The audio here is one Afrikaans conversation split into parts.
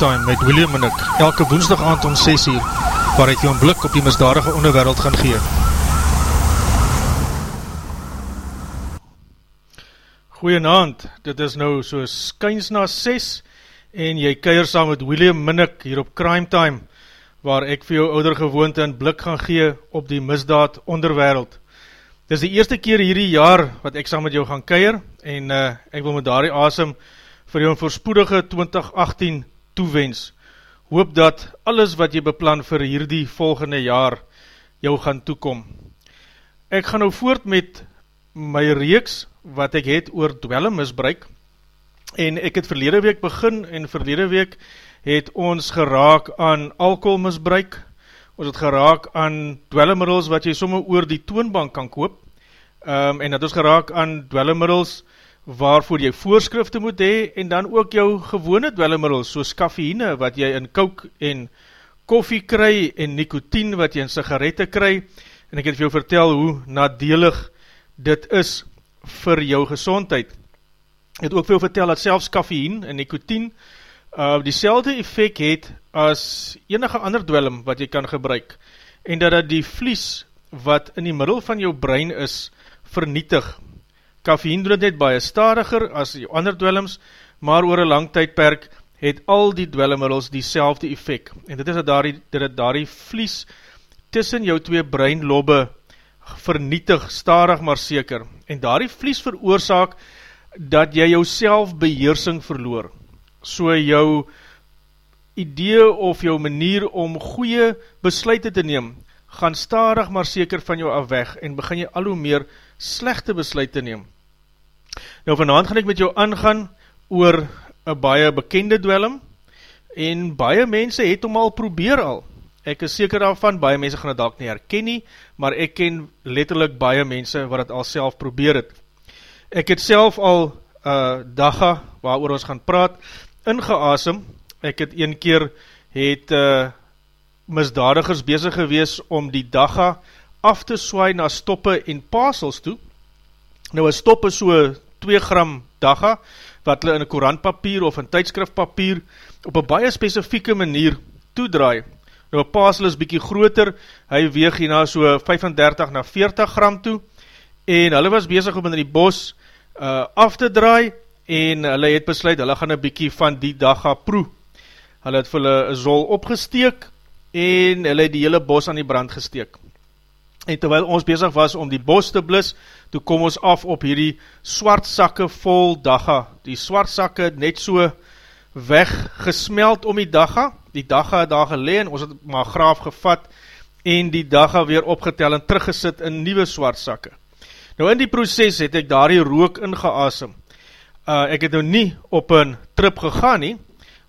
Crime Time met William en ek, elke woensdag aand om 6 uur, waar ek jou een blik op die misdadige onderwereld gaan gee. Goeienaand, dit is nou so skyns na 6 en jy keier saam met William Minnick hier op Crime Time, waar ek vir jou ouder gewoonte een blik gaan gee op die misdaad onderwereld. Dit is die eerste keer hierdie jaar wat ek saam met jou gaan keier en uh, ek wil met daardie asem vir jou een voorspoedige 2018 toewens. Hoop dat alles wat jy beplan vir hierdie volgende jaar jou gaan toekom. Ek gaan nou voort met my reeks wat ek het oor dwellemisbruik en ek het verlede week begin en verlede week het ons geraak aan alcoholmisbruik, ons het geraak aan dwellemiddels wat jy somme oor die toonbank kan koop um, en het ons geraak aan dwellemiddels waarvoor jy voorskrifte moet hee en dan ook jou gewone dwellemiddels soos kaffeïne wat jy in kouk en koffie kry en nikotien wat jy in sigarette kry en ek het vir jou vertel hoe nadelig dit is vir jou gezondheid. Ek het ook vir jou vertel dat selfs kaffeïn en nikotien uh, die selfde effect het as enige ander dwellum wat jy kan gebruik en dat dat die vlies wat in die middel van jou brein is vernietig. Kaffeïn doen het net baie stadiger as jou ander dwellums, maar oor een lang tydperk het al die dwellemiddels die selfde effect. En dit is dat daar die, dat daar die vlies tussen jou twee breinlobbe vernietig, stadig maar seker. En daar die vlies veroorzaak dat jy jou selfbeheersing verloor. So jou idee of jou manier om goeie besluite te neem, gaan stadig maar seker van jou af weg en begin jy al hoe meer slechte besluite neem. Nou vanavond gaan ek met jou aangaan oor een baie bekende dwellum en baie mense het hom al probeer al. Ek is seker daarvan, baie mense gaan het dalk nie herken nie, maar ek ken letterlijk baie mense wat het al self probeer het. Ek het self al uh, dagga, waar ons gaan praat, ingeasem. Ek het een keer het uh, misdadigers bezig gewees om die dagga af te swaai na stoppe en pasels toe. Nou een stop is so 2 gram dagga, wat hulle in een korantpapier of een tydskriftpapier op een baie specifieke manier toedraai. Nou een pasel is bykie groter, hy weeg hierna so 35 na 40 gram toe, en hulle was bezig om in die bos uh, af te draai, en hulle het besluit, hulle gaan een bykie van die dagga proe. Hulle het vir hulle zol opgesteek, en hulle het die hele bos aan die brand gesteek. En terwyl ons bezig was om die bos te blis, toe kom ons af op hierdie swart sakke vol dagga. Die swart sakke net so weggesmeld om die dagga. Die dagga het daar geleen, ons het maar graaf gevat en die dagga weer opgetel en teruggesit in nieuwe swart sakke. Nou in die proces het ek daar die rook ingeasem. Uh, ek het nou nie op een trip gegaan nie,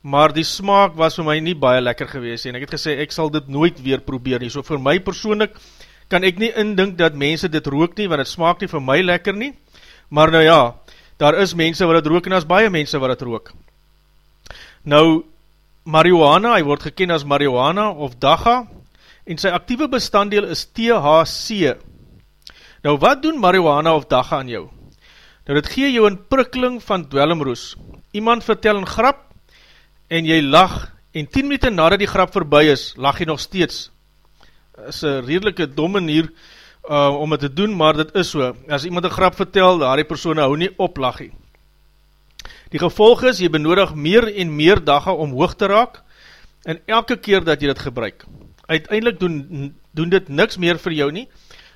maar die smaak was vir my nie baie lekker gewees en ek het gesê, ek sal dit nooit weer probeer nie, so vir my persoonlik kan ek nie indink dat mense dit rook nie, want het smaak nie vir my lekker nie, maar nou ja, daar is mense wat het rook en as baie mense wat het rook. Nou, marihuana, hy word geken as marihuana of daga, en sy actieve bestanddeel is THC. Nou, wat doen marihuana of daga aan jou? Nou, dit gee jou een prikkeling van dwelmroes. Iemand vertel een grap, en jy lag, en 10 minuten nadat die grap voorbij is, lag jy nog steeds. Is een redelike dom manier uh, om het te doen, maar dit is so. As iemand een grap vertel, daar die persoon hou nie op lachie. Die gevolg is, jy benodig meer en meer dagga om hoog te raak, en elke keer dat jy dit gebruik. Uiteindelik doen, doen dit niks meer vir jou nie,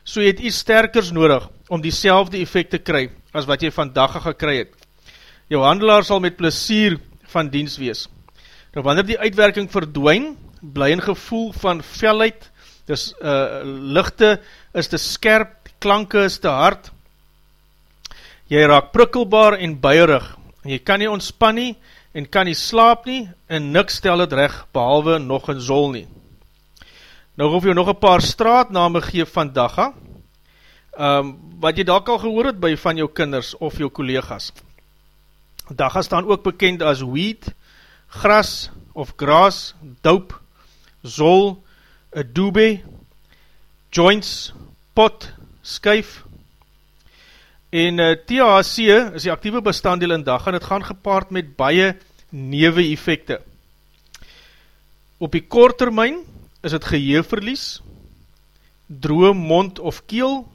so jy het iets sterkers nodig om die selfde effect te kry, as wat jy van dagga gekry het. Jou handelaar sal met plesier van dienst wees. Nou wanneer die uitwerking verdwijn, bly een gevoel van felheid, dus uh, lichte is te skerp, klanke is te hard, jy raak prikkelbaar en buierig, en jy kan nie ontspan nie, en kan nie slaap nie, en niks stel het recht, behalwe nog een zol nie. Nou hoef jy nog een paar straatname geef van Daga, um, wat jy dalk al gehoor het by van jou kinders of jou collega's. Daga staan ook bekend as weed, gras of gras, doop, zol, adobe, joints, pot, skuif, en uh, eh, THC is die actieve bestanddeel in dag, en het gaan gepaard met baie newe effecte. Op die kort termijn is het geheelverlies, droom mond of keel,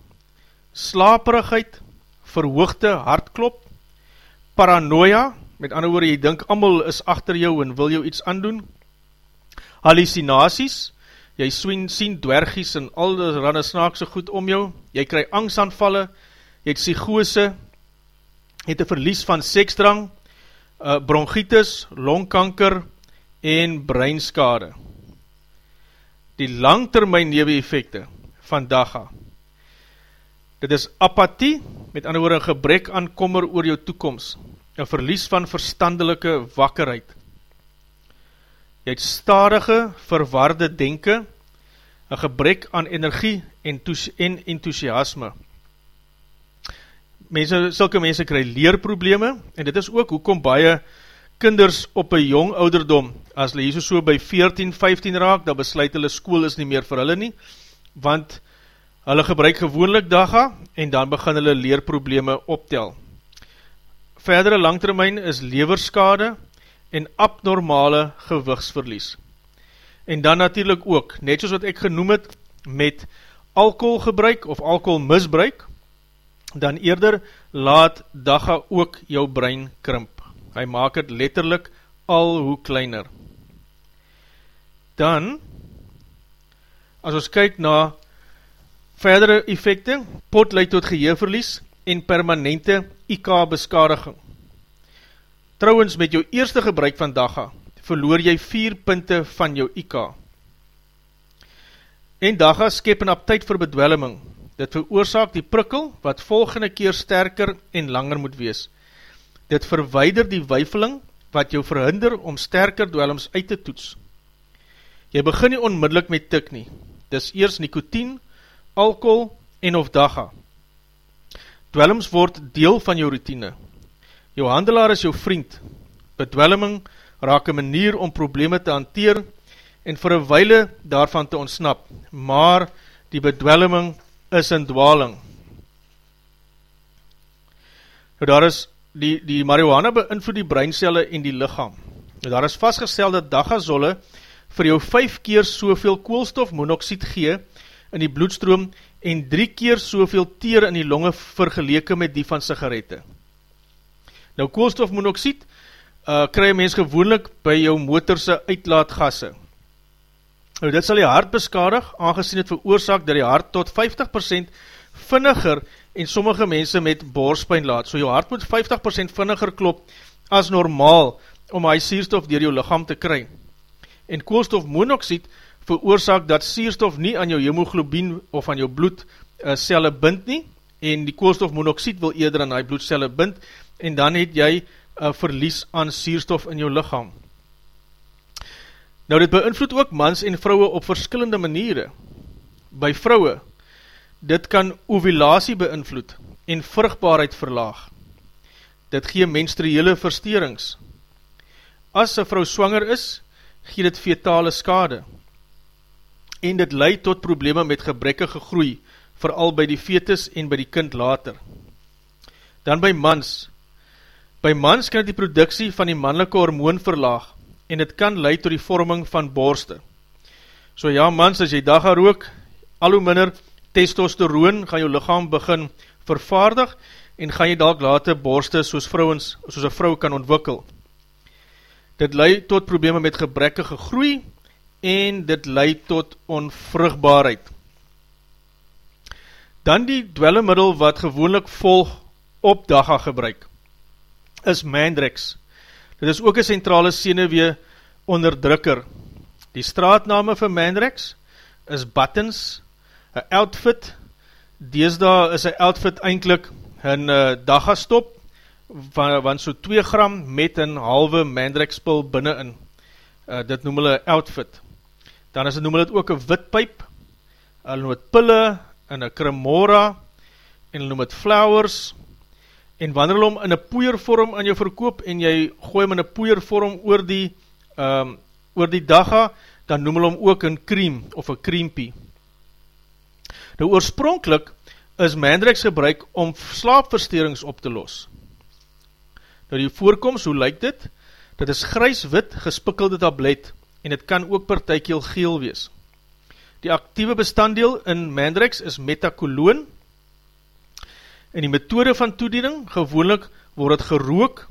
slaperigheid, verhoogde hartklop, paranoia, met ander woorde, jy dink amal is achter jou en wil jou iets aandoen, hallucinaties, jy swien, sien dwergies en al die ranne snaakse goed om jou, jy kry angstanvalle, jy het psychose, jy het een verlies van seksdrang, uh, bronchitis, longkanker en breinskade. Die langtermijn newe effecte van DAGA. Dit is apathie, met ander woorde, gebrek aan kommer oor jou toekomst een verlies van verstandelike wakkerheid. Jy het stadige, verwaarde denken, een gebrek aan energie en, en enthousiasme. Mense, sylke mense kry leerprobleme, en dit is ook hoekom baie kinders op een jong ouderdom, as hulle hier so by 14, 15 raak, dan besluit hulle school is nie meer vir hulle nie, want hulle gebruik gewoonlik daga, en dan begin hulle leerprobleme optel verdere langtermijn is leverskade en abnormale gewigsverlies. En dan natuurlijk ook, net soos wat ek genoem het, met alcoholgebruik of alcoholmisbruik, dan eerder laat dagga ook jou brein krimp. Hy maak het letterlik al hoe kleiner. Dan, as ons kyk na verdere effecte, pot leid tot geheerverlies en permanente IK beskadiging. Trouwens, met jou eerste gebruik van DAGA, verloor jy 4 punte van jou IK. En DAGA skep een aptheid vir bedwelming. Dit veroorzaak die prikkel, wat volgende keer sterker en langer moet wees. Dit verweider die weifeling, wat jou verhinder om sterker dwelms uit te toets. Jy begin nie onmiddellik met tik nie. Dis eers nikotien, alcohol en of DAGA. Dwellings word deel van jou routine. Jou handelaar is jou vriend. Bedwelming raak een manier om probleme te hanteer en vir een weile daarvan te ontsnap. Maar die bedwelming is een dwaling. Nou daar is die, die marihuana beïnvloed die breincelle en die lichaam. Nou daar is vastgestel dat dagazolle vir jou vijf keer soveel koolstofmonoxid gee in die bloedstroom en drie keer soveel teer in die longe vergeleke met die van sigarette. Nou koolstofmonoxid uh, kry mens gewoonlik by jou motorse uitlaatgasse. Nou dit sal die hart beskadig, aangezien het veroorzaak dat die hart tot 50% vinniger en sommige mense met borspijn laat. So jou hart moet 50% vinniger klop as normaal om hy sierstof dier jou lichaam te kry. En koolstofmonoxied veroorzaak dat sierstof nie aan jou hemoglobien of aan jou bloedcelle bind nie, en die koolstofmonoxied wil eerder aan die bloedcelle bind, en dan het jy uh, verlies aan sierstof in jou lichaam. Nou dit beïnvloed ook mans en vrouwe op verskillende maniere. By vrouwe, dit kan ovulatie beïnvloed en vrugbaarheid verlaag. Dit gee menstruele versterings. As een vrou swanger is, gee dit fetale skade. En dit leid tot probleme met gebrekkige groei, vooral by die fetus en by die kind later. Dan by mans. By mans kan die productie van die mannelike hormoon verlaag en het kan leid tot die vorming van borste. So ja mans, as jy dag gaan rook, al hoe minder testosteroon gaan jou lichaam begin vervaardig en gaan jy dalk later borste soos vrouwens, soos een vrou kan ontwikkel. Dit leid tot probleme met gebrekkige groei en dit leid tot onvrugbaarheid. Dan die dwellemiddel wat gewoonlik volg op dagga gebruik, is Mandrex. Dit is ook een centrale senewee onderdrukker. Die straatname vir Mandrex is Buttons, een outfit, deesda is een outfit eindelijk een uh, dagga stop, van, van so 2 gram met een halve Mandrex spul binnenin. Uh, dit noem hulle outfit. Dan is het noem hulle ook een witpijp, hulle noem het pille, in een cremora, en hulle noem het flowers, en wanneer hulle om in een poeiervorm aan jou verkoop, en jy gooi hem in een poeiervorm oor die, um, oor die dagga, dan noem hulle om ook een cream, of een creampie. Nou oorspronkelijk is Mandrex gebruik om slaapversterings op te los. Nou die voorkomst, hoe lyk dit? Dit is grys-wit gespikkelde tablet, en het kan ook partijkeel geel wees. Die actieve bestanddeel in Mandrex is metacoloon en die methode van toediening, gewoonlik word het gerook,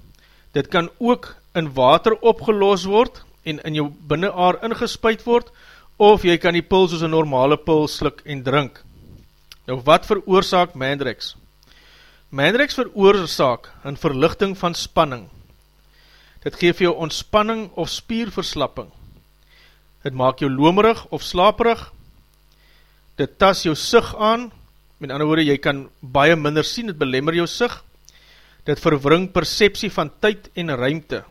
dit kan ook in water opgeloos word en in jou binnenaar ingespuit word, of jy kan die pil soos een normale pil slik en drink. Nou wat veroorzaak Mandrex? Mandrex veroorzaak een verlichting van spanning. Dit geef jou ontspanning of spierverslapping. Het maak jou lomerig of slaperig, dit tas jou sig aan, met ander woorde, jy kan baie minder sien, dit belemmer jou sig, dit verwring perceptie van tyd en ruimte.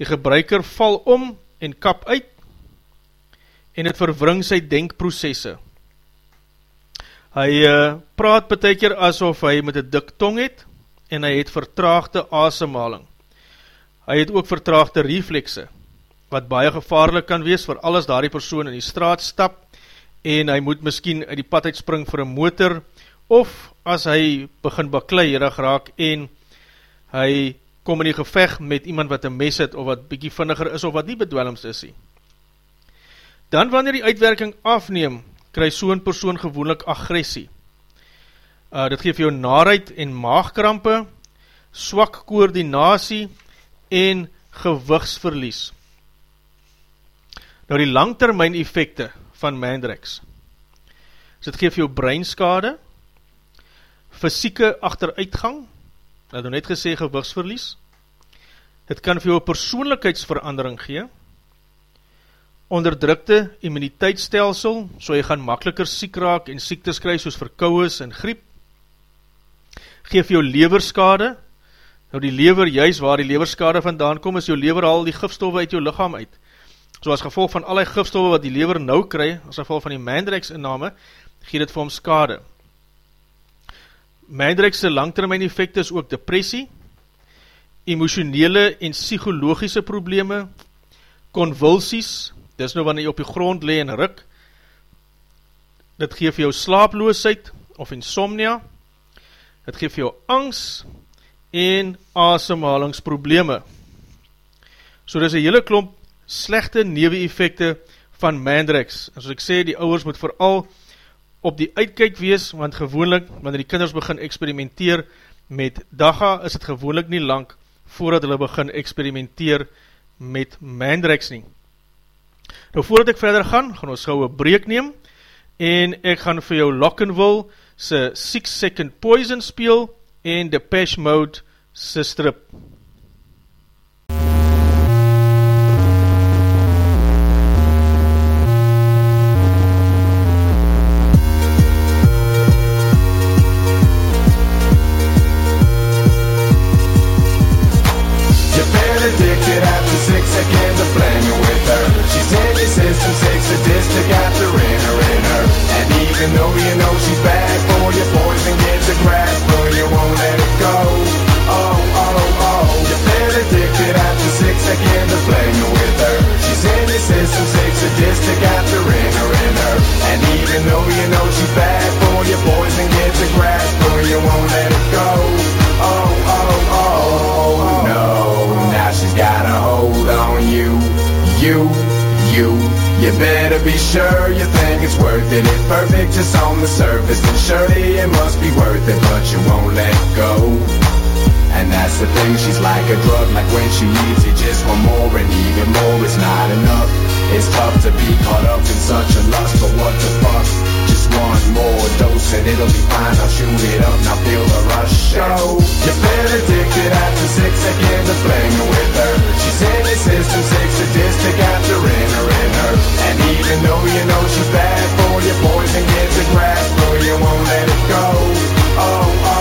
Die gebruiker val om en kap uit, en het verwring sy denkprocesse. Hy uh, praat beteker asof hy met een dik tong het, en hy het vertraagde asemhaling. Hy het ook vertraagde reflexe, wat baie gevaarlik kan wees vir alles daar die persoon in die straat stap, en hy moet miskien uit die pad uitspring vir een motor, of as hy begin bakleirig raak en hy kom in die geveg met iemand wat een mes het, of wat bykie vinniger is, of wat nie bedwellings is nie. Dan wanneer die uitwerking afneem, krijg so'n persoon gewoonlik agressie. Uh, dit geef jou naarheid en maagkrampe, swak koordinatie en gewigsverlies. Nou die langtermijn effecte van Mandrex. So dit geef jou breinskade, fysieke achteruitgang, dat nou net gesê gewigsverlies, dit kan vir jou persoonlikheidsverandering gee, onderdrukte immuniteitsstelsel, so jy gaan makkeliker siek raak en siektes kry soos verkouwes en griep, geef jou leverskade, nou die lever, juist waar die leverskade vandaan kom, is jou lever al die gifstoffe uit jou lichaam uit, So as gevolg van alle gifstoffe wat die lever nou kry, as gevolg van die Mandrex inname, gee dit vir hom skade. Mandrex langtermijn effecte is ook depressie, emotionele en psychologische probleme, convulsies, dis nou wanneer jy op die grond le en ruk, dit geef jou slaaploosheid of insomnia, dit geef jou angst en asemhalingsprobleme. So dis een hele klomp slechte newe-effecte van Mandrex. En soos ek sê, die ouwers moet vooral op die uitkijk wees, want gewoonlik, wanneer die kinders begin experimenteer met Daga, is het gewoonlik nie lang voordat hulle begin experimenteer met Mandrex nie. Nou voordat ek verder gaan, gaan ons gauw een breek neem, en ek gaan vir jou Lockenville se 6 Second Poison speel, en Depeche Mode se strip. again to flaming with her She's in your system, six sadistic after in her. And even though you know she's bad for you Poison gets a grasp, but you won't let it go Oh, oh, oh You're feel addicted after six again to flaming with her She's in your system, six sadistic after in her. And even though you know she's bad for you Poison gets a grasp, but you won't let it go you, you. You better be sure you think it's worth it. If perfect just on the surface Then surely it must be worth it. But you won't let go. And that's the thing, she's like a drug. Like when she leaves you just want more and even more. It's not enough. It's tough to be caught up in such a lust But what the fuck, just one more dose and it'll be fine. I'll shoot it up, now feel the rush. Oh, you feel addicted after six seconds of playing with her. She's in a system six, sadistic after inner inner. And even though you know she's bad for you, poison gets a grasp, but you won't let it go. Oh, oh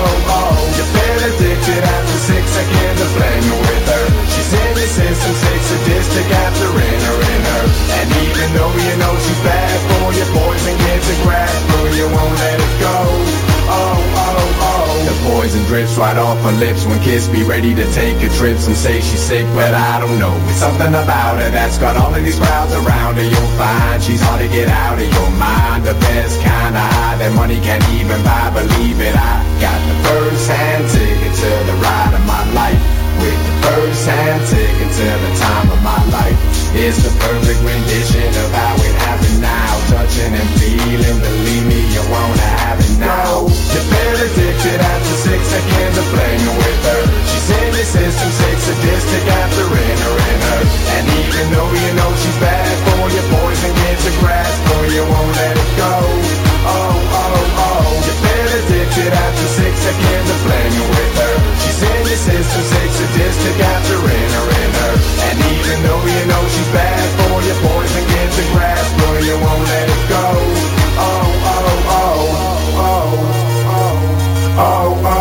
still addicted after six, I can't blame playing with her She's in the system, a sadistic after inner inner And even though you know she's bad for your boys and kids a grab But you won't let it go. Oh, oh, oh. The poison drips right off her lips when kissed. Be ready to take her trip. Some say she's sick, but I don't know. It's something about her that's got all of these crowds around her. You'll find she's hard to get out of your mind. The best kind of high that money can't even buy. Believe it, I got the first hand ticket to the ride of my life. With the first hand ticket to the time of my life. It's the perfect rendition of how it happened now. Touching and feeling, believe me, you wanna have it now. The benediction after six, I can't blame with her. She said this is too sick, sadistic after in her in her. And even though you know she's bad for your poison gets a grasp, or you won't let it go. Oh, oh, oh. The benediction after six, I can't blame with her. She's in the system, sick, sadistic after in her in her. And even though you know she's bad for your poison gets a grasp, or you won't let it go. oh, oh.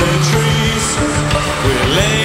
the trees. We're laying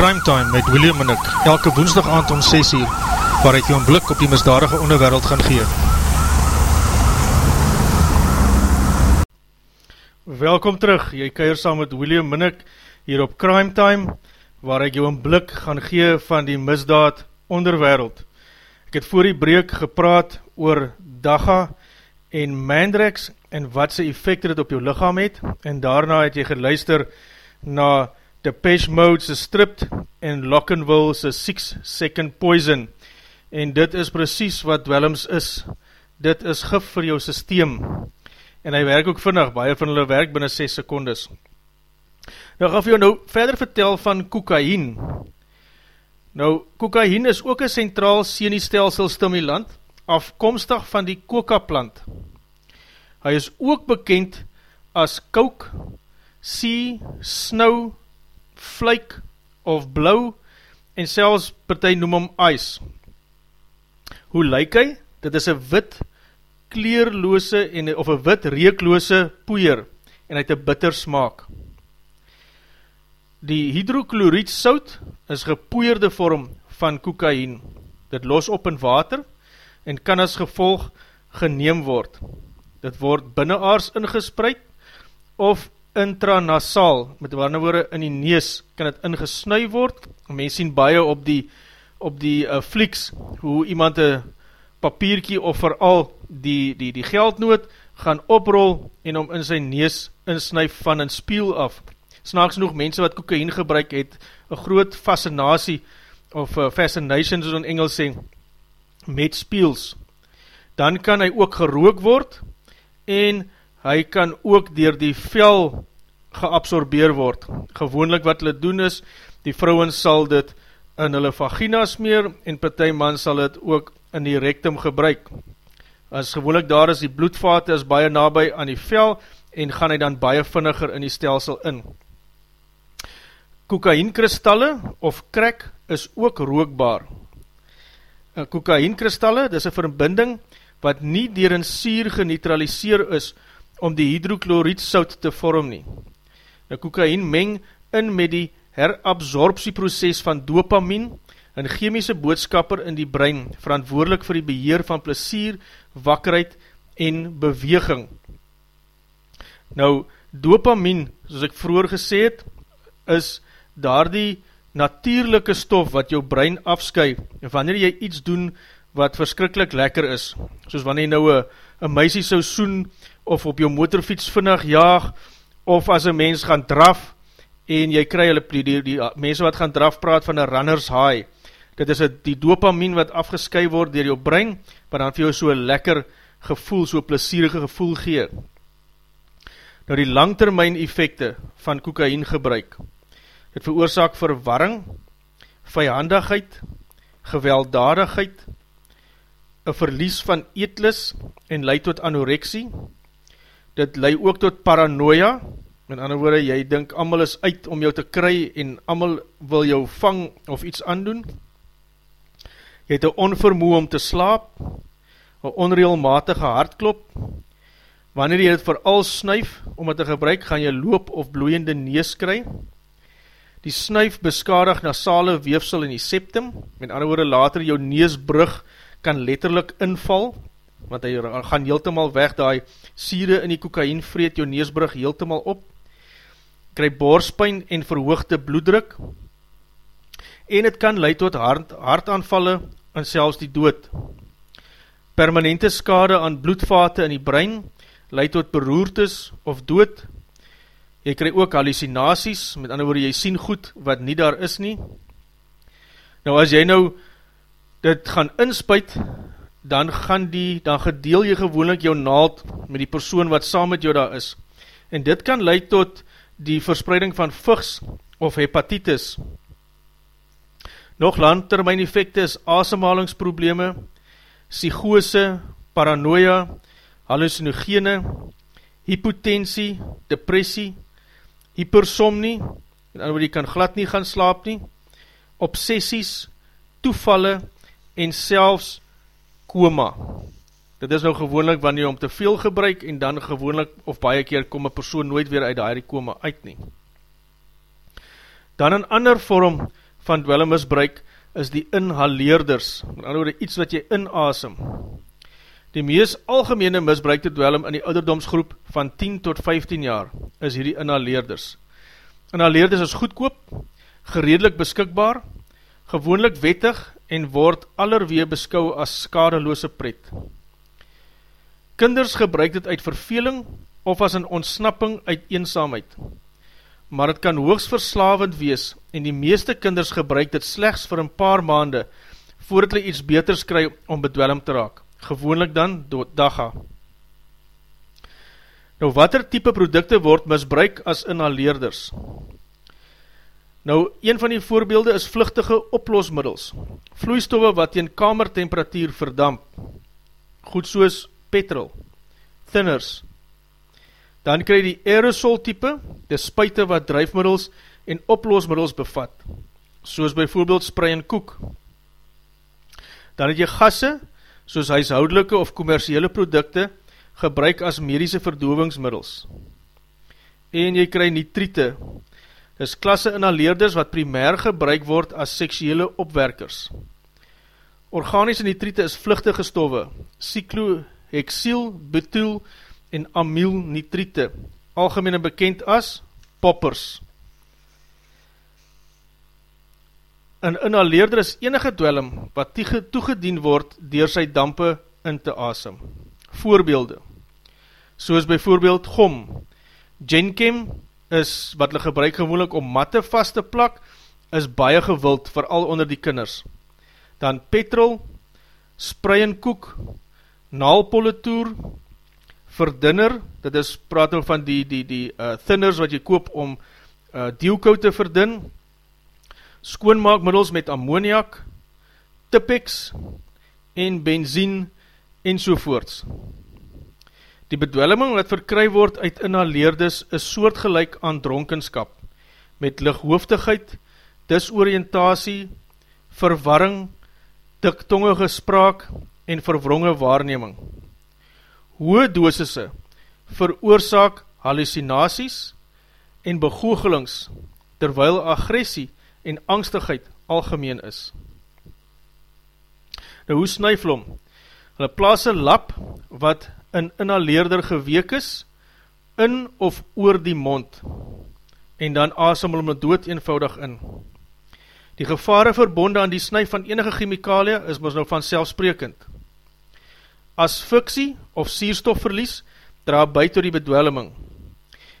Crime Time met William Minnick, elke woensdag aand om 6 uur, waar ek jou een blik op die misdadige onderwereld gaan gee. Welkom terug, jy keir saam met William Minnick hier op Crime Time, waar ek jou een blik gaan gee van die misdaad onderwereld. Ek het voor die breek gepraat oor Daga en Mandrex en wat sy effecte dit op jou lichaam het, en daarna het jy geluister na Depeche Mode se Stripped en Lockenville se 6 Second Poison. En dit is precies wat Willems is. Dit is gif vir jou systeem. En hy werk ook vinnig. Baie van hulle werk binnen 6 secondes. Nou gaf jou nou verder vertel van kokain nou kokain is ook een centraal seniestelsel stimulant afkomstig van die coca plant hy is ook bekend as coke sea, snow flyk of blauw en selfs partij noem hom ice. Hoe lyk hy? Dit is een wit kleerloose en, of een wit reekloose poeier en hy het een bitter smaak. Die hydrochloriet sout is gepoeierde vorm van kokain. Dit los op in water en kan as gevolg geneem word. Dit word binnenaars ingespreid of intranasal, met waarne woorde in die nees, kan het ingesnui word, mens sien baie op die, op die uh, flieks, hoe iemand een papierkie of vooral die, die, die geldnoot gaan oprol en om in sy nees insnuif van een spiel af. Snaaks genoeg, mense wat kokain gebruik het, een groot fascinatie, of uh, fascination, soos in Engels sê, met spiels. Dan kan hy ook gerook word, en hy kan ook dier die vel geabsorbeer word. Gewoonlik wat hulle doen is, die vrouwen sal dit in hulle vagina smeer, en partij man sal dit ook in die rectum gebruik. As gewoonlik daar is, die bloedvate is baie nabij aan die vel, en gaan hy dan baie vinniger in die stelsel in. Kokainkristalle of krek is ook rookbaar. Kokainkristalle, dit is een verbinding wat nie dier een sier geneutraliseer is, om die hydrochloriet sout te vorm nie. Nou kokain meng in met die herabsorptieproces van dopamine, een chemische boodskapper in die brein, verantwoordelik vir die beheer van plesier, wakkerheid en beweging. Nou, dopamine, soos ek vroeger gesê het, is daar die natuurlijke stof wat jou brein afskuif, en wanneer jy iets doen wat verskrikkelijk lekker is, soos wanneer jy nou een meisie so soen, of op jou motorfiets vinnig jaag, of as een mens gaan draf, en jy kry hulle, die, die, die mense wat gaan draf praat van een runners high, dit is die dopamine wat afgesky word dier jou brein, maar dan vir jou so lekker gevoel, so plesierige gevoel gee. Nou die langtermijn effecte van kokain gebruik, het veroorzaak verwarring, vijandigheid, gewelddadigheid, een verlies van eetlis en leid tot anoreksie, dit lei ook tot paranoia, met ander woorde, jy dink amal is uit om jou te kry en amal wil jou vang of iets aandoen. Jy het een onvermoe om te slaap, een onreelmatige hartklop, wanneer jy het vooral snuif om het te gebruik, gaan jy loop of bloeiende nees kry. Die snuif beskadig nasale weefsel in die septum, met ander woorde, later jou neesbrug kan letterlik inval, want hy gaan heeltemaal weg, die siere in die kokain vreet jou neesbrug heeltemaal op, kry borspijn en verhoogde bloeddruk, en het kan leid tot hart, hartaanvalle en selfs die dood. Permanente skade aan bloedvate in die brein leid tot beroertes of dood. Jy kry ook hallucinaties, met ander woorde, jy sien goed wat nie daar is nie. Nou as jy nou dit gaan inspuit, dan gaan die, dan gedeel jy gewoonlik jou naald met die persoon wat saam met jou daar is. En dit kan leid tot die verspreiding van vugs of hepatitis. Nog landtermijn effecte is asemhalingsprobleme, psychose, paranoia, hallucinogene, hypotensie, depressie, hypersomnie, en ander die kan glad nie gaan slaap nie, obsessies, toevalle en selfs koma. Dit is nou gewoonlik wanneer jy om te veel gebruik en dan gewoonlik of baie keer kom een persoon nooit weer uit die koma uit nie. Dan een ander vorm van dwelmmisbruik is die inhaleerders, met andere woorde iets wat jy inasem. Die mees algemene misbruikte dwelm in die ouderdomsgroep van 10 tot 15 jaar is hierdie inhaleerders. Inhaleerders is goedkoop, geredelik beskikbaar, gewoonlik wettig en word allerwee beskou as skadeloose pret. Kinders gebruik dit uit verveling of as een ontsnapping uit eenzaamheid maar het kan hoogst verslavend wees en die meeste kinders gebruik dit slechts vir een paar maande voordat hulle iets beters kry om bedwelm te raak, gewoonlik dan dood daga. Nou wat er type producte word misbruik as inhaleerders? Nou, een van die voorbeelde is vluchtige oplosmiddels, vloeistoffe wat in kamertemperatuur verdamp, goed soos petrol, thinners, Dan kry die aerosol type, die spuite wat drijfmiddels en oplosmiddels bevat, soos byvoorbeeld spray en koek. Dan het jy gasse, soos huishoudelike of commerciële producte, gebruik as medische verdovingsmiddels. En jy kry nitriete, dis klasse inhaleerders wat primair gebruik word as seksuele opwerkers. Organische nitriete is vluchtige stoffe, cyclohexyl, betul, en amylnitriete, algemene bekend as poppers. Een inhaleerder is enige dwelm wat toegedien word dier sy dampe in te asem. Voorbeelde, soos byvoorbeeld gom, genchem is wat hulle gebruik gewoonlik om matte vast te plak, is baie gewild, vooral onder die kinders. Dan petrol, spray en koek, naalpolitoer, verdinner, dit is praat nou van die, die, die uh, thinners wat jy koop om uh, deelkou te verdin, skoonmaakmiddels met ammoniak, tipex en benzien en sovoorts. Die bedwelming wat verkry word uit inhaleerdes is soortgelijk aan dronkenskap, met lichthoofdigheid, disoriëntatie, verwarring, diktongige spraak en verwronge waarneming hoë dosisse veroorzaak hallucinaties en begoogelings, terwyl agressie en angstigheid algemeen is. Nou hoe snuiflom? Hulle plaas een lap wat in inhaleerder geweek is, in of oor die mond, en dan asem hulle met dood eenvoudig in. Die gevare verbonde aan die snuif van enige chemikalie is ons nou van selfsprekend as fiksie of sierstofverlies dra by tot die bedwelming.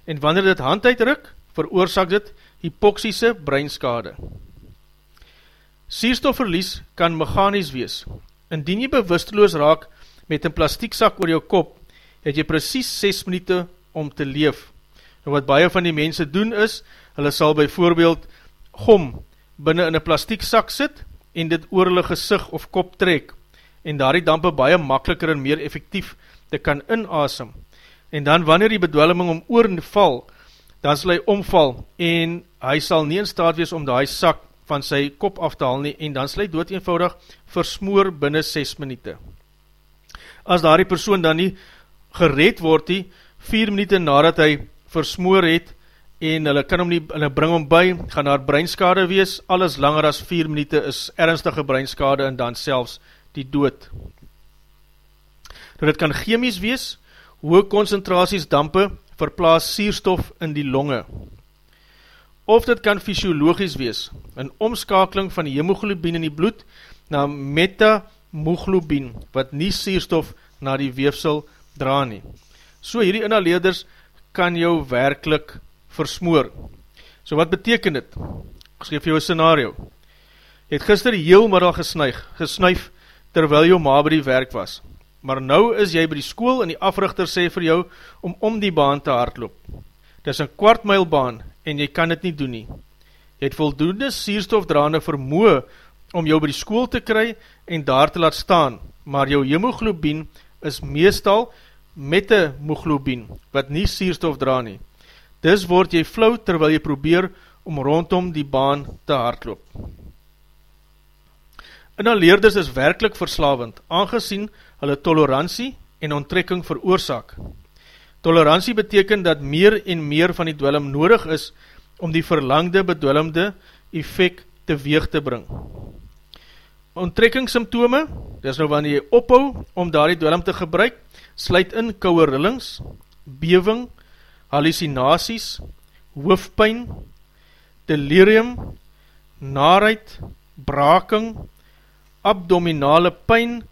En wanneer dit hand uitruk, veroorzaak dit hypoxiese breinskade. Sierstofverlies kan mechanies wees. Indien jy bewusteloos raak met een plastieksak oor jou kop, het jy precies 6 minute om te leef. En wat baie van die mense doen is, hulle sal by voorbeeld gom binnen in een plastieksak sit en dit oor hulle gezicht of kop trek en daar die dampe baie makkeliker en meer effectief te kan inasem. En dan wanneer die bedwelming om oor val, dan sal hy omval en hy sal nie in staat wees om die sak van sy kop af te haal nie en dan sal hy dood eenvoudig versmoor binnen 6 minute. As daar die persoon dan nie gered word die 4 minute nadat hy versmoor het en hulle kan hom nie, hulle bring hom by, gaan daar breinskade wees, alles langer as 4 minute is ernstige breinskade en dan selfs die dood. Nou dit kan chemies wees, hoë concentraties dampe verplaas sierstof in die longe. Of dit kan fysiologisch wees, een omskakeling van die hemoglobien in die bloed na metamoglobien, wat nie sierstof na die weefsel dra nie. So hierdie inhaleerders kan jou werkelijk versmoor. So wat beteken dit? Ek skryf jou een scenario. Jy het gister heel middag gesnuig, gesnuif terwyl jou ma by die werk was. Maar nou is jy by die school en die africhter sê vir jou om om die baan te hardloop. Dit is een kwart myl baan en jy kan dit nie doen nie. Jy het voldoende sierstofdraande vermoe om jou by die school te kry en daar te laat staan, maar jou hemoglobien is meestal metamoglobien, wat nie sierstof dra nie. Dis word jy flauw terwyl jy probeer om rondom die baan te hardloop. Inhaleerders is werkelijk verslavend, aangezien hulle tolerantie en onttrekking veroorzaak. Tolerantie beteken dat meer en meer van die dwelm nodig is om die verlangde bedwelmde effect teweeg te bring. Onttrekkingssymptome, dis nou wanneer jy ophou om daar die dwelm te gebruik, sluit in kouwe rillings, bewing, hallucinaties, hoofpijn, delirium, naarheid, braking, abdominale pijn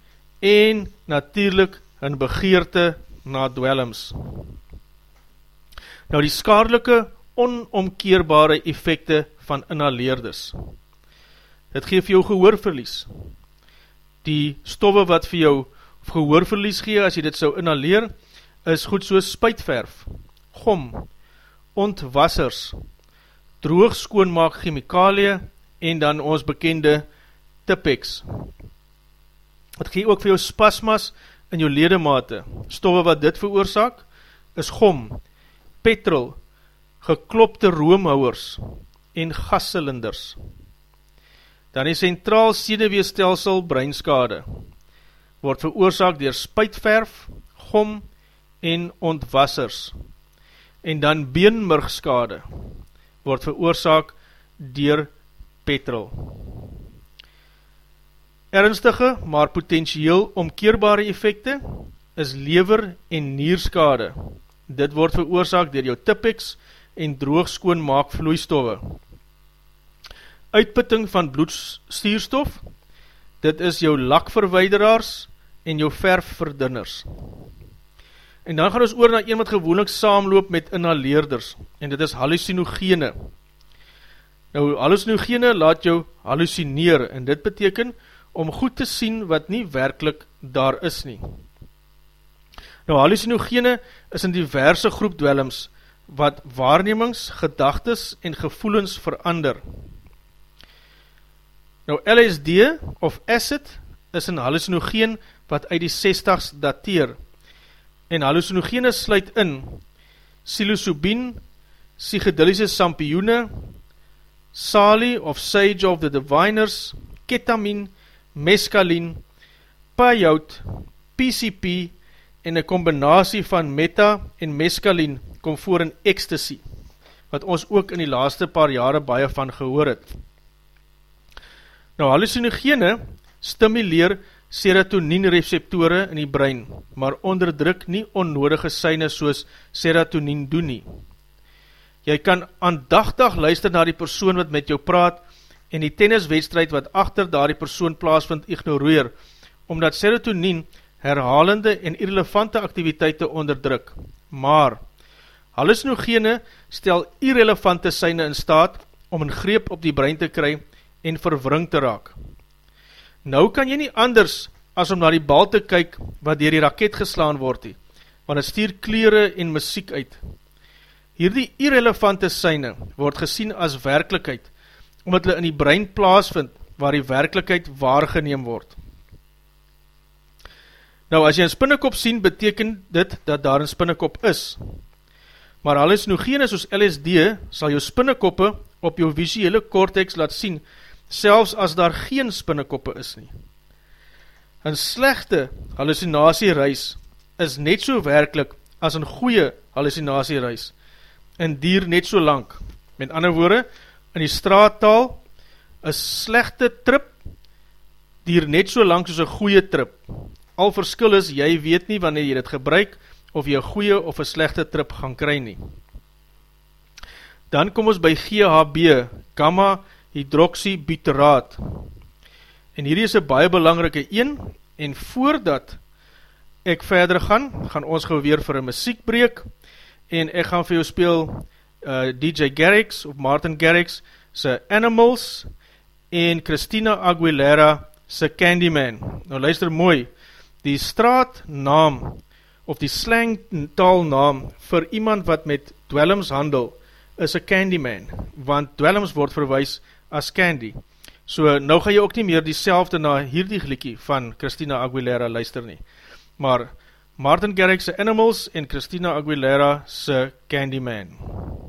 en natuurlijk een begeerte na dwelms. Nou die skadelike onomkeerbare effecte van inhaleerders. Het geef jou gehoorverlies. Die stoffe wat vir jou gehoorverlies gee as jy dit sou inhaleer, is goed soos spuitverf, gom, ontwassers, droog skoonmaak chemikalie en dan ons bekende Tipex. Het gee ook vir jou spasmas in jou ledemate. Stoffe wat dit veroorzaak is gom, petrol, geklopte roomhouwers en gascylinders. Dan die centraal sedeweestelsel breinskade word veroorzaak dier spuitverf, gom en ontwassers. En dan beenmurgskade word veroorzaak dier petrol. Ernstige, maar potentieel omkeerbare effecte is lever en nierskade. Dit word veroorzaak dier jou tipex en droog skoon maak vloeistoffe. Uitputting van bloedstuurstof, dit is jou lakverweideraars en jou verfverdinners. En dan gaan ons oor na een wat gewoonlik saamloop met inhaleerders, en dit is hallucinogene. Nou, hallucinogene laat jou hallucineer, en dit beteken, om goed te sien wat nie werkelijk daar is nie. Nou, hallucinogene is in diverse groep dwellings wat waarnemings, gedagtes en gevoelens verander. Nou, LSD of acid is een hallucinogeen wat uit die 60s dateer. En hallucinogene sluit in psilocybin, psychedelische sampioene, sali of sage of the diviners, ketamine, mescaline, payout, PCP en een combinatie van meta en mescaline kom voor in ecstasy, wat ons ook in die laaste paar jare baie van gehoor het. Nou, hallucinogene stimuleer serotonin receptore in die brein, maar onderdruk nie onnodige syne soos serotonin doen nie. Jy kan aandachtig luister na die persoon wat met jou praat en die tenniswedstrijd wat achter daar die persoon plaasvind ignoreer, omdat serotonin herhalende en irrelevante activiteite onderdruk. Maar, hallucinogene stel irrelevante syne in staat om een greep op die brein te kry en verwring te raak. Nou kan jy nie anders as om na die bal te kyk wat dier die raket geslaan word, want het stuur kleren en muziek uit. Hierdie irrelevante syne word gesien as werkelijkheid, omdat hulle in die brein plaasvind waar die werkelijkheid waargeneem word. Nou, as jy een spinnekop sien, beteken dit dat daar een spinnekop is. Maar geen is soos LSD, sal jou spinnekoppe op jou visuele cortex laat sien, selfs as daar geen spinnekoppe is nie. Een slechte hallucinatiereis is net so werkelijk as een goeie hallucinatiereis, en dier net so lang. Met ander woorde, in die straattaal, een slechte trip, dier net so lang soos een goeie trip. Al verskil is, jy weet nie wanneer jy dit gebruik, of jy een goeie of een slechte trip gaan kry nie. Dan kom ons by GHB, gamma hydroxybuteraat. En hierdie is een baie belangrike een, en voordat ek verder gaan, gaan ons gauw weer vir een muziekbreek, en ek gaan vir jou speel uh, DJ Garrix of Martin Garrix se Animals en Christina Aguilera se Candyman. Nou luister mooi, die straatnaam of die slangtaalnaam vir iemand wat met dwellings handel is a Candyman, want dwellings word verwijs as Candy. So nou ga jy ook nie meer die selfde na hierdie gliekie van Christina Aguilera luister nie. Maar Martin Garrix se Animals en Christina Aguilera se Candyman.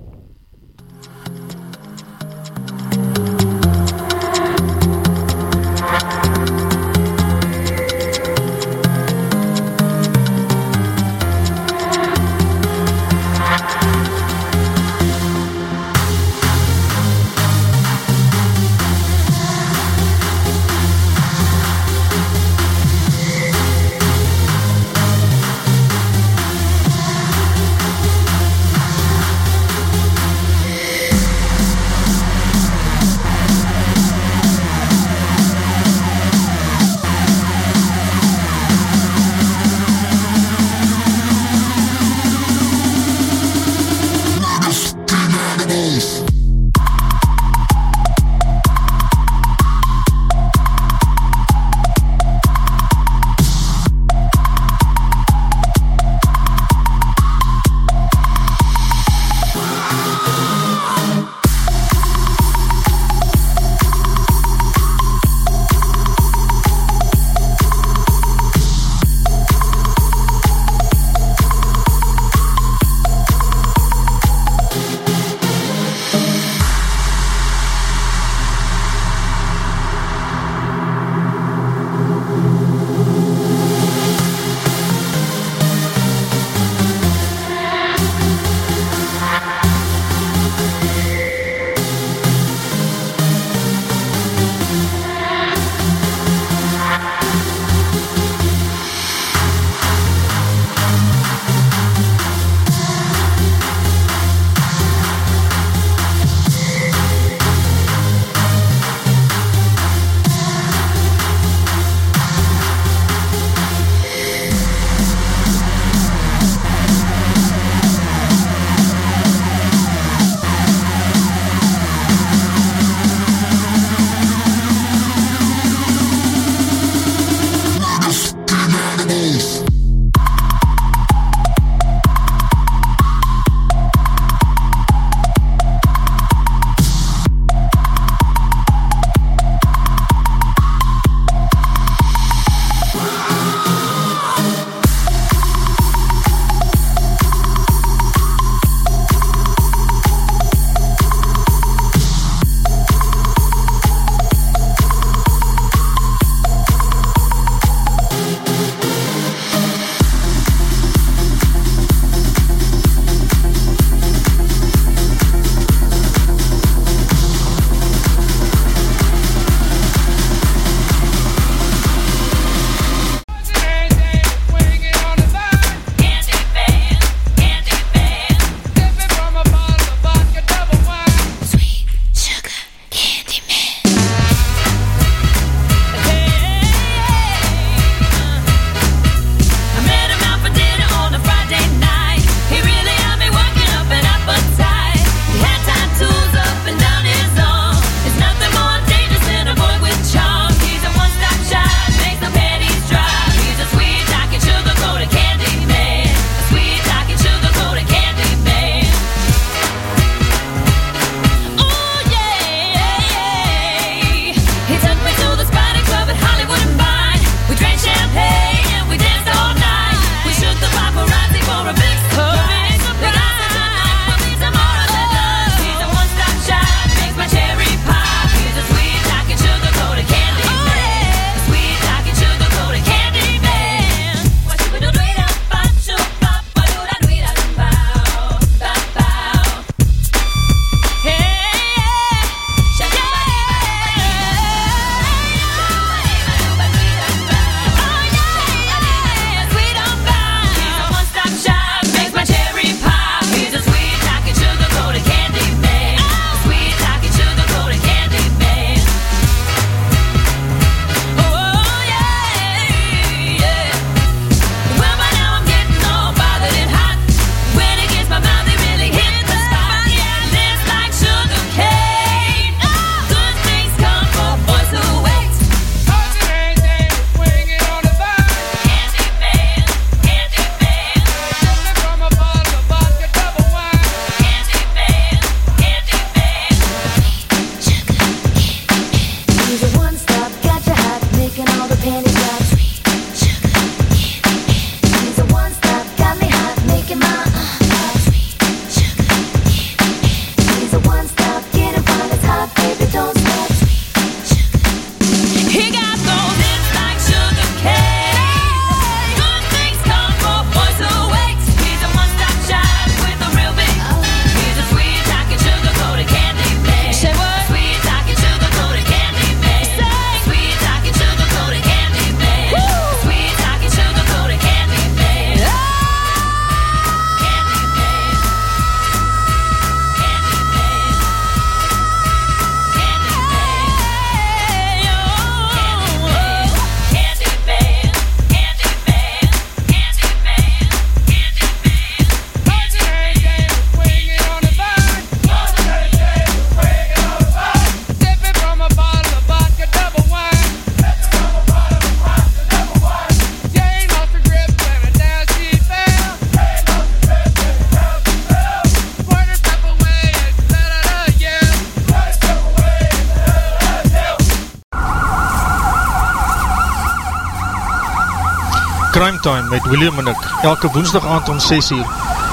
Crime Time met William Minnick, elke woensdag aand om 6 uur,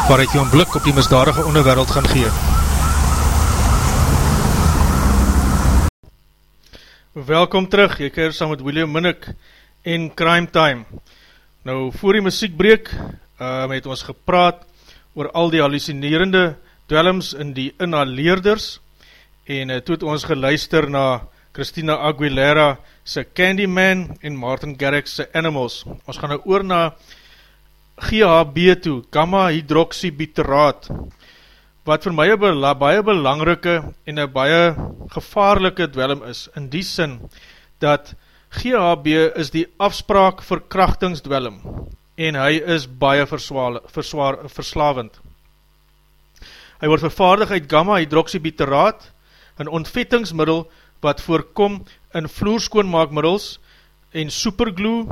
waar ek jou een blik op die misdadige onderwereld gaan gee. Welkom terug, jy keer saam met William Minnick en Crime Time. Nou, voor die muziekbreek um, het ons gepraat oor al die hallucinerende dwellings in die inhaleerders en uh, toe het ons geluister na Christina Aguilera se Candyman en Martin Garrix se Animals. Ons gaan nou oor na GHB toe, Gamma Hydroxybuteraat, wat vir my een baie belangrike en een baie gevaarlike dwellum is, in die sin dat GHB is die afspraak verkrachtingsdwellum en hy is baie verswaal, verswaar, verslavend. Hy word vervaardig uit gamma hydroxybuteraat, een ontvettingsmiddel wat voorkom in vloerskoonmaakmiddels en superglue,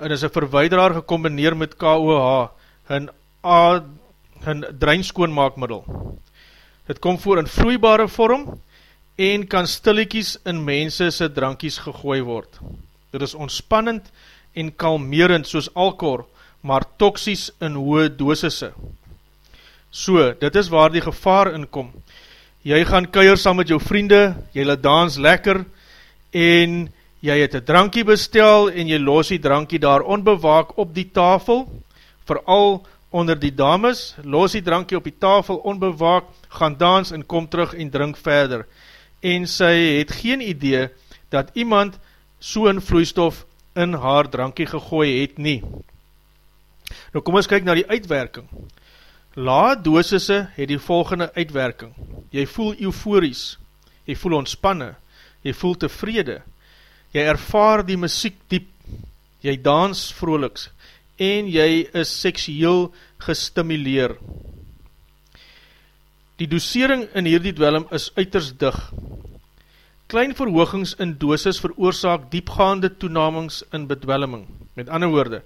en is een verweideraar gecombineer met KOH, een, een dreinskoonmaakmiddel. Het kom voor in vloeibare vorm en kan stilliekies in mense sy drankies gegooi word. Dit is ontspannend en kalmerend soos alkohol, maar toksies in hoë dosisse. So, dit is waar die gevaar inkom. Jy gaan kuier saam met jou vriende, jy laat dans lekker, en jy het een drankie bestel, en jy los die drankie daar onbewaak op die tafel, vooral onder die dames, los die drankie op die tafel onbewaak, gaan dans en kom terug en drink verder. En sy het geen idee, dat iemand so'n vloeistof in haar drankie gegooi het nie. Nou kom ons kyk na die uitwerking. Lae dosisse het die volgende uitwerking. Jy voel eufories, jy voel ontspanne, jy voel tevrede, jy ervaar die muziek diep, jy dans vroliks en jy is seksueel gestimuleer. Die dosering in hierdie dwellum is uiters dig. Klein verhoogings in dosis veroorzaak diepgaande toenamings in bedwelluming. Met ander woorde,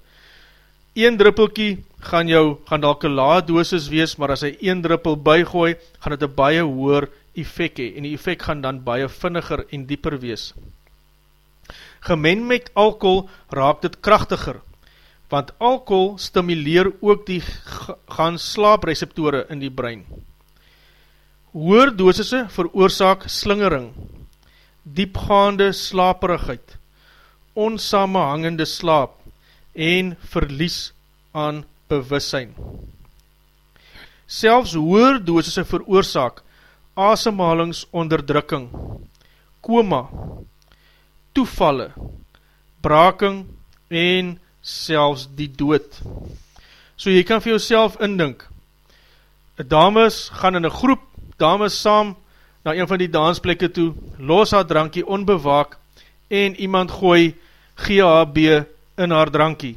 een druppelkie gaan jou, gaan dalke lae dosis wees, maar as hy een druppel bygooi, gaan het een baie hoer effect hee, en die effect gaan dan baie vinniger en dieper wees. Gemen met alcohol raak dit krachtiger, want alcohol stimuleer ook die gaan slaapreceptore in die brein. Hoer dosisse veroorzaak slingering, diepgaande slaperigheid, onsamehangende slaap, en verlies aan bewussyn. Selfs hoer dosisse veroorzaak asemhalingsonderdrukking, koma, toevalle, braking en selfs die dood. So jy kan vir jouself indink, dames gaan in een groep, dames saam na een van die dansplekke toe, los haar drankie onbewaak en iemand gooi GHB in haar drankie.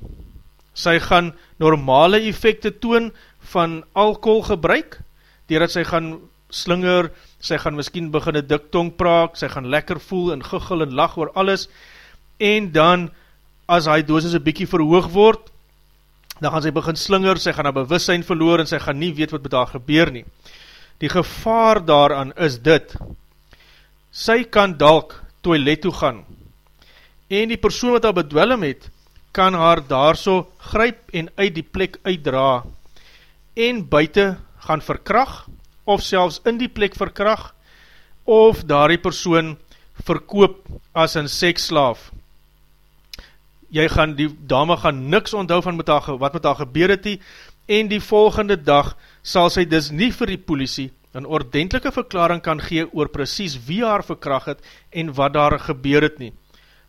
Sy gaan normale effecte toon van alcohol gebruik, dier sy gaan slinger, sy gaan miskien begin een dik tong praak, sy gaan lekker voel en giggel en lach oor alles, en dan, as hy dosis een bykie verhoog word, dan gaan sy begin slinger, sy gaan haar bewussein verloor, en sy gaan nie weet wat met haar gebeur nie. Die gevaar daaraan is dit, sy kan dalk toilet toe gaan, en die persoon wat haar bedwellum het, kan haar daar so gryp en uit die plek uitdra en buiten gaan verkrag of selfs in die plek verkrag of daar die persoon verkoop as een sekslaaf. Jy gaan, die dame gaan niks onthou van met haar, wat met haar gebeur het die en die volgende dag sal sy dus nie vir die politie een ordentelike verklaring kan gee oor precies wie haar verkrag het en wat daar gebeur het nie.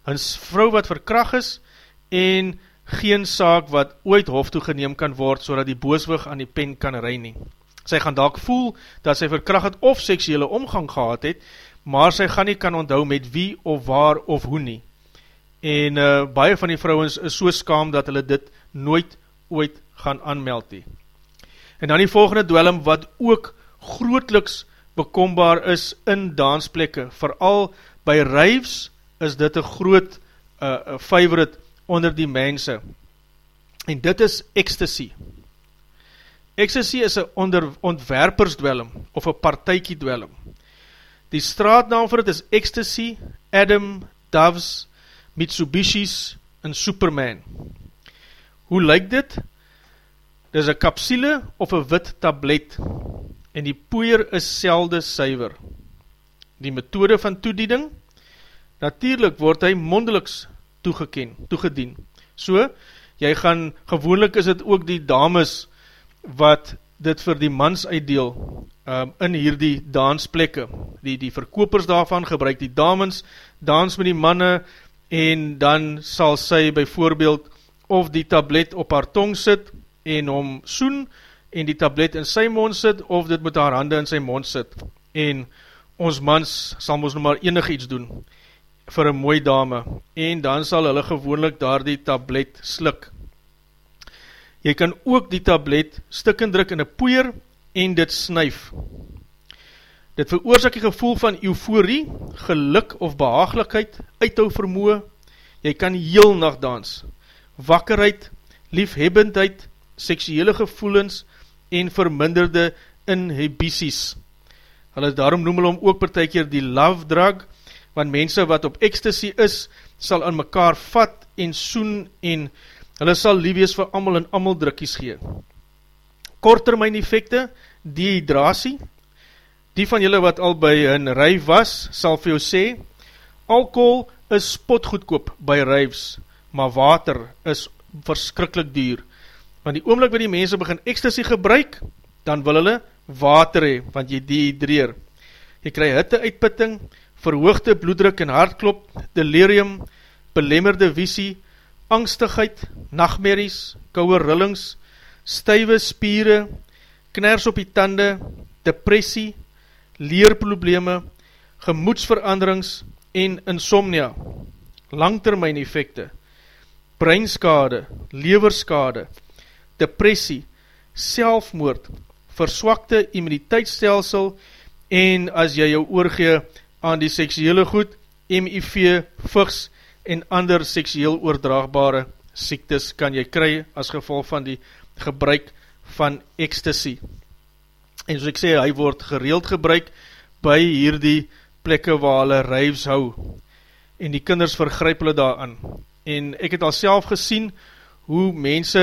Een vrou wat verkrag is, en geen saak wat ooit hof toegeneem kan word, so die booswig aan die pen kan rein nie. Sy gaan dalk voel, dat sy verkracht het of seksuele omgang gehad het, maar sy gaan nie kan onthou met wie of waar of hoe nie. En uh, baie van die vrouwens is so skaam, dat hulle dit nooit ooit gaan aanmeld nie. En dan die volgende dwellum, wat ook grootliks bekombaar is in dansplekke, vooral by rijfs, is dit een groot uh, favorite onder die mense. En dit is ecstasy. Ecstasy is een onder, ontwerpersdwellum, of een partijkiedwellum. Die straatnaam vir het is Ecstasy, Adam, Doves, Mitsubishi's en Superman. Hoe lyk dit? Dit is een kapsule of een wit tablet en die poeier is selde suiver. Die methode van toediening, natuurlijk word hy mondeliks toegeken, toegedien. So, jy gaan, gewoonlik is het ook die dames wat dit vir die mans uitdeel um, in hierdie dansplekke. Die, die verkopers daarvan gebruik die dames, dans met die manne en dan sal sy byvoorbeeld of die tablet op haar tong sit en hom soen en die tablet in sy mond sit of dit met haar hande in sy mond sit. En ons mans sal ons nou maar enig iets doen vir een mooi dame en dan sal hulle gewoonlik daar die tablet slik. Jy kan ook die tablet stikken druk in een poeier en dit snuif. Dit veroorzaak die gevoel van euforie, geluk of behaaglikheid, uithou vermoe. Jy kan heel nacht dans. Wakkerheid, liefhebbendheid, seksuele gevoelens en verminderde inhibities. Hulle daarom noem hulle om ook per tykeer die love drug, want mense wat op ecstasy is, sal aan mekaar vat en soen en hulle sal liefwees vir amal en amal drukkies gee. Korttermijn effecte, dehydrasie, die van julle wat al by een ruif was, sal vir jou sê, alcohol is spotgoedkoop by ruifs, maar water is verskrikkelijk duur, want die oomlik wat die mense begin ecstasy gebruik, dan wil hulle water hee, want jy dehydreer. Jy krij hitte uitputting, verhoogde bloeddruk en hartklop, delirium, belemmerde visie, angstigheid, nachtmerries, kouwe rillings, stuive spiere, kners op die tande, depressie, leerprobleme, gemoedsveranderings en insomnia, langtermijn effecte, breinskade, leverskade, depressie, selfmoord, verswakte immuniteitsstelsel en as jy jou oorgee aan die seksuele goed, MIV, VIGS en ander seksueel oordraagbare siektes kan jy kry as gevolg van die gebruik van ecstasy. En soos ek sê, hy word gereeld gebruik by hierdie plekke waar hulle rijfs hou en die kinders vergryp hulle daaraan. En ek het al self gesien hoe mense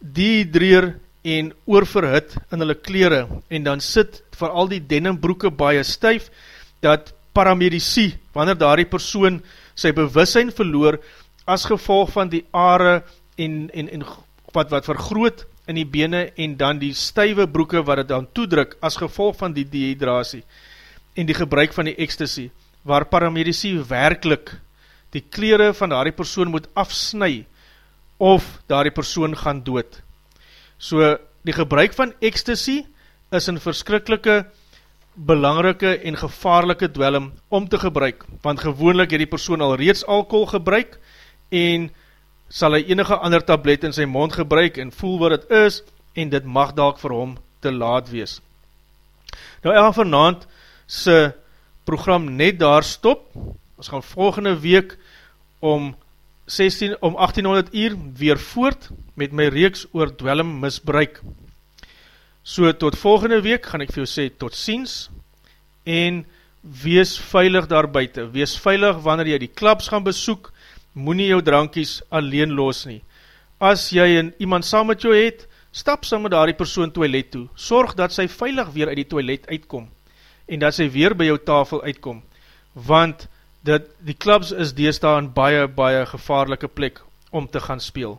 dehydreer en oorverhit in hulle kleren en dan sit vir al die denimbroeke baie stuif dat paramedici, wanneer daar die persoon sy bewussein verloor as gevolg van die aare en, en, en wat, wat vergroot in die bene en dan die stuive broeke wat het dan toedruk as gevolg van die dehydrasie en die gebruik van die ecstasy, waar paramedici werkelijk die kleren van daar die persoon moet afsny of daar die persoon gaan dood. So die gebruik van ecstasy is een verskrikkelike belangrike en gevaarlike dwellum om te gebruik, want gewoonlik het die persoon al reeds alcohol gebruik en sal hy enige ander tablet in sy mond gebruik en voel wat het is en dit mag dalk vir hom te laat wees. Nou Ella Vernand sy program net daar stop, ons gaan volgende week om 16, om 1800 uur weer voort met my reeks oor dwellum misbruik. So tot volgende week gaan ek vir jou sê tot ziens en wees veilig daar buiten. Wees veilig wanneer jy die klubs gaan besoek, moet nie jou drankies alleen los nie. As jy en iemand saam met jou het, stap saam met daar die persoon toilet toe. Sorg dat sy veilig weer uit die toilet uitkom en dat sy weer by jou tafel uitkom. Want dit, die klubs is deesdaad een baie, baie gevaarlike plek om te gaan speel.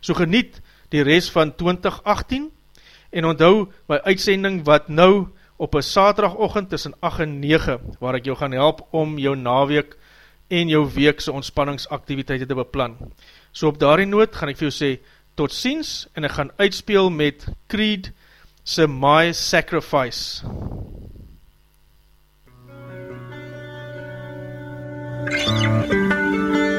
So geniet die rest van 2018 en onthou my uitsending wat nou op een saterdagochtend tussen 8 en 9, waar ek jou gaan help om jou naweek en jou weekse ontspanningsaktiviteite te beplan. So op daarin noot gaan ek vir jou sê, tot ziens, en ek gaan uitspeel met Creed se My Sacrifice. Thank you.